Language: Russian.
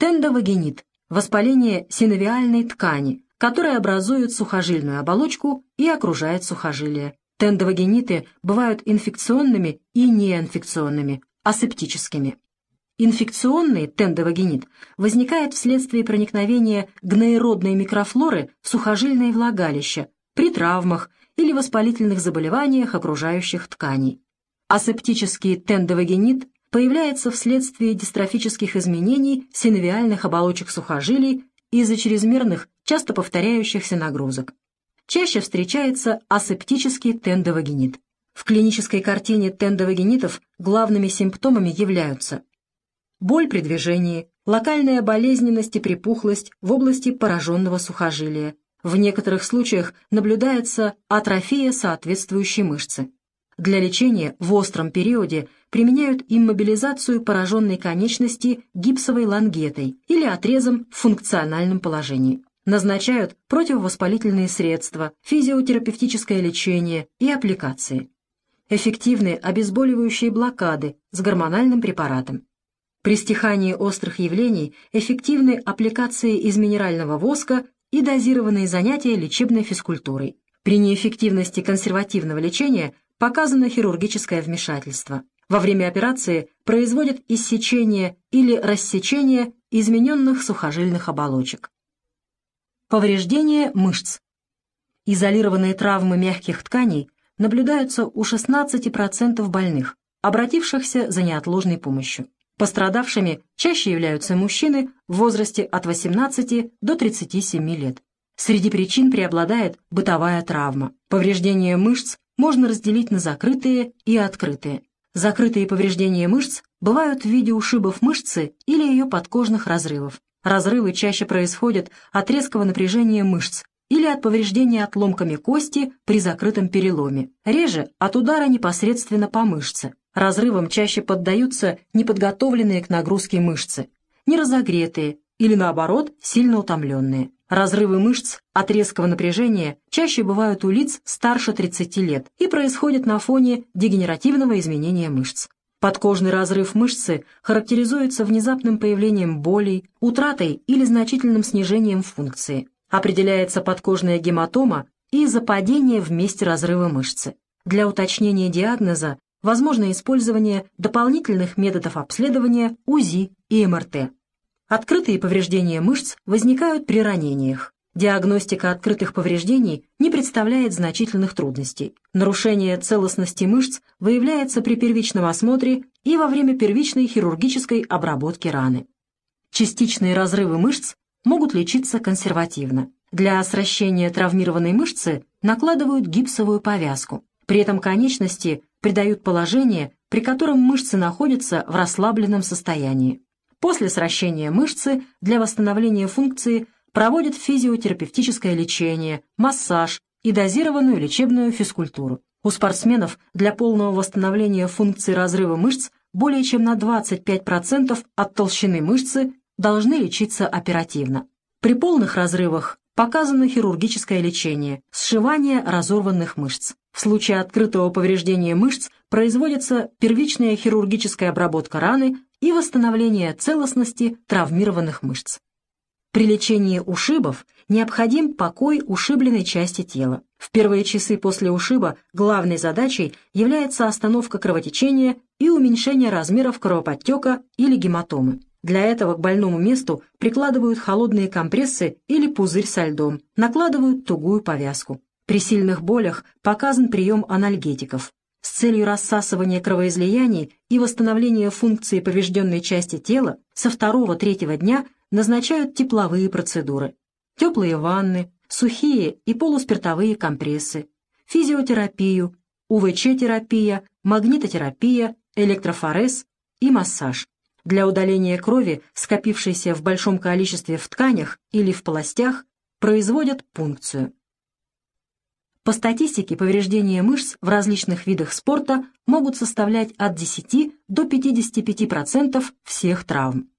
Тендовагенит – воспаление синовиальной ткани, которая образует сухожильную оболочку и окружает сухожилие. Тендовагениты бывают инфекционными и неинфекционными, асептическими. Инфекционный тендовагенит возникает вследствие проникновения гноеродной микрофлоры в сухожильное влагалище при травмах или воспалительных заболеваниях окружающих тканей. Асептический тендовагенит появляется вследствие дистрофических изменений синовиальных оболочек сухожилий из-за чрезмерных, часто повторяющихся нагрузок. Чаще встречается асептический тендовагенит. В клинической картине тендовагенитов главными симптомами являются боль при движении, локальная болезненность и припухлость в области пораженного сухожилия. В некоторых случаях наблюдается атрофия соответствующей мышцы. Для лечения в остром периоде применяют иммобилизацию пораженной конечности гипсовой лангетой или отрезом в функциональном положении. Назначают противовоспалительные средства, физиотерапевтическое лечение и аппликации. Эффективны обезболивающие блокады с гормональным препаратом. При стихании острых явлений эффективны аппликации из минерального воска и дозированные занятия лечебной физкультурой. При неэффективности консервативного лечения показано хирургическое вмешательство. Во время операции производят иссечение или рассечение измененных сухожильных оболочек. Повреждение мышц. Изолированные травмы мягких тканей наблюдаются у 16% больных, обратившихся за неотложной помощью. Пострадавшими чаще являются мужчины в возрасте от 18 до 37 лет. Среди причин преобладает бытовая травма. Повреждения мышц можно разделить на закрытые и открытые. Закрытые повреждения мышц бывают в виде ушибов мышцы или ее подкожных разрывов. Разрывы чаще происходят от резкого напряжения мышц или от повреждения отломками кости при закрытом переломе, реже от удара непосредственно по мышце, Разрывам чаще поддаются неподготовленные к нагрузке мышцы, неразогретые или, наоборот, сильно утомленные. Разрывы мышц от резкого напряжения чаще бывают у лиц старше 30 лет и происходят на фоне дегенеративного изменения мышц. Подкожный разрыв мышцы характеризуется внезапным появлением болей, утратой или значительным снижением функции. Определяется подкожная гематома и западение в месте разрыва мышцы. Для уточнения диагноза возможно использование дополнительных методов обследования УЗИ и МРТ. Открытые повреждения мышц возникают при ранениях. Диагностика открытых повреждений не представляет значительных трудностей. Нарушение целостности мышц выявляется при первичном осмотре и во время первичной хирургической обработки раны. Частичные разрывы мышц могут лечиться консервативно. Для сращения травмированной мышцы накладывают гипсовую повязку. При этом конечности придают положение, при котором мышцы находятся в расслабленном состоянии. После сращения мышцы для восстановления функции проводят физиотерапевтическое лечение, массаж и дозированную лечебную физкультуру. У спортсменов для полного восстановления функции разрыва мышц более чем на 25% от толщины мышцы должны лечиться оперативно. При полных разрывах показано хирургическое лечение, сшивание разорванных мышц. В случае открытого повреждения мышц производится первичная хирургическая обработка раны и восстановление целостности травмированных мышц. При лечении ушибов необходим покой ушибленной части тела. В первые часы после ушиба главной задачей является остановка кровотечения и уменьшение размеров кровоподтека или гематомы. Для этого к больному месту прикладывают холодные компрессы или пузырь со льдом, накладывают тугую повязку. При сильных болях показан прием анальгетиков. С целью рассасывания кровоизлияний и восстановления функции поврежденной части тела со второго-третьего дня назначают тепловые процедуры. Теплые ванны, сухие и полуспиртовые компрессы, физиотерапию, УВЧ-терапия, магнитотерапия, электрофорез и массаж. Для удаления крови, скопившейся в большом количестве в тканях или в полостях, производят пункцию. По статистике, повреждения мышц в различных видах спорта могут составлять от 10 до 55% всех травм.